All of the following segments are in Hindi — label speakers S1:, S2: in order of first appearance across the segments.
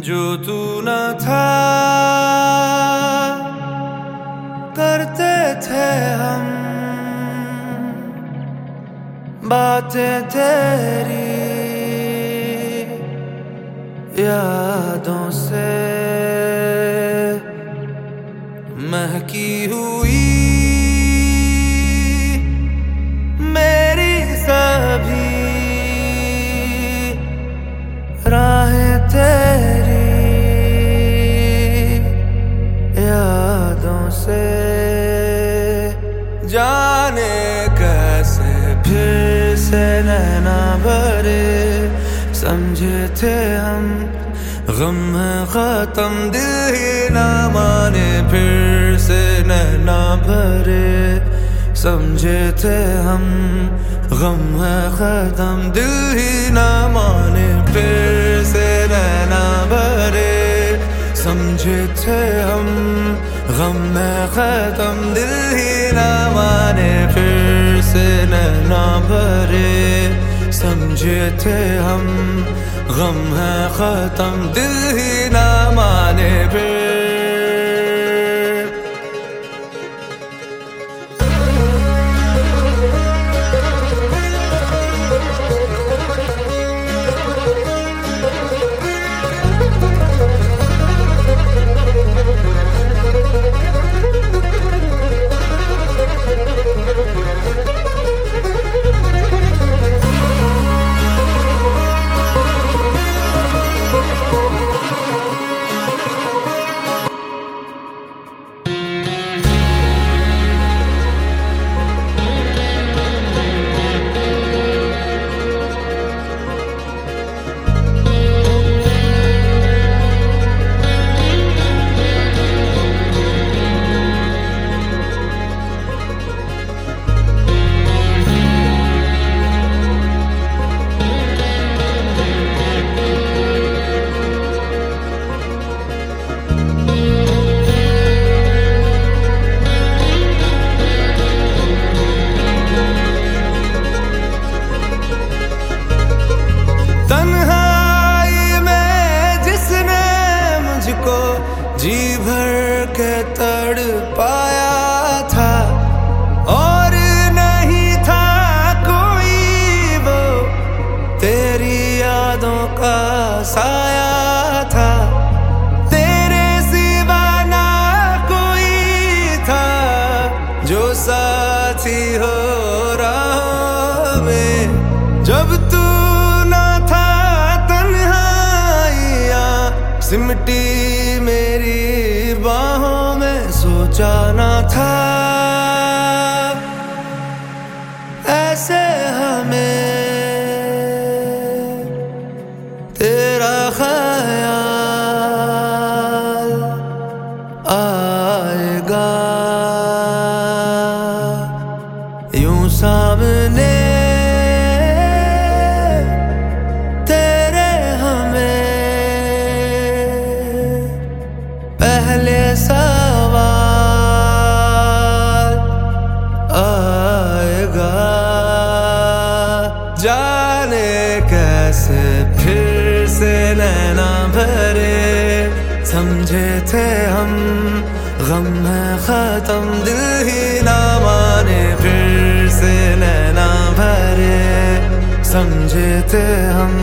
S1: जो तू न था। करते थे हम। बातें तेरी यादों से महकी हुई जाने कैसे फिर से नैना भरे, समझे थे हम, गम खत्म, दिल ही ना माने, फिर से नैना भरे, समझे थे हम, गम खत्म, दिल ही ना माने, फिर से नैना भरे, समझे थे हम। गम है खत्म, दिल ही ना माने, फिर से नैना भरे। समझे थे हम, गम है खत्म, दिल ही ना माने, फिर साया था। तेरे सिवा ना कोई था, जो साथी हो रहा में। जब तू ना था तन्हाइया, सिमटी मेरी बाहों में सोचा ना था। समझे थे हम गम है खत्म दिल ही ना माने फिर से नैना भरे। समझे थे हम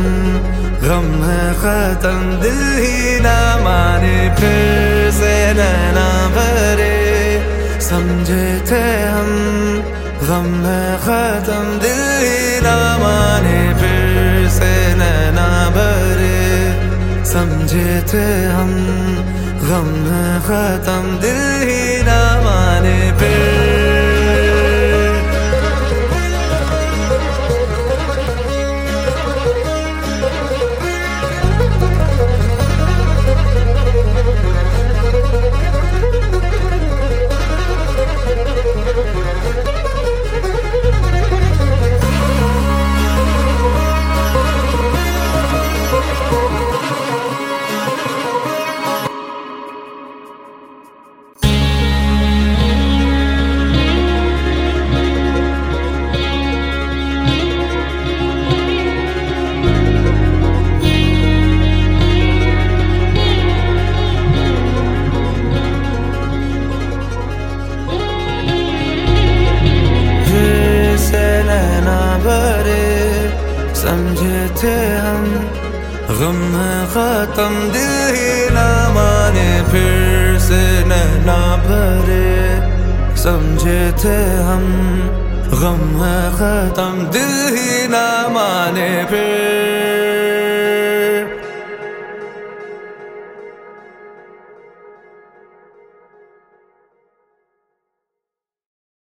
S1: गम है खत्म दिल ही ना माने फिर से नैना भरे। समझे थे हम गम है खत्म दिल ही ना माने फिर से नैना भरे समझे थे हम गम खत्म दिल ही थे हम। गम है खत्म, दिल ही ना माने, फिर से नैना भरे। समझे थे हम, गम है खत्म, दिल ही ना माने, फिर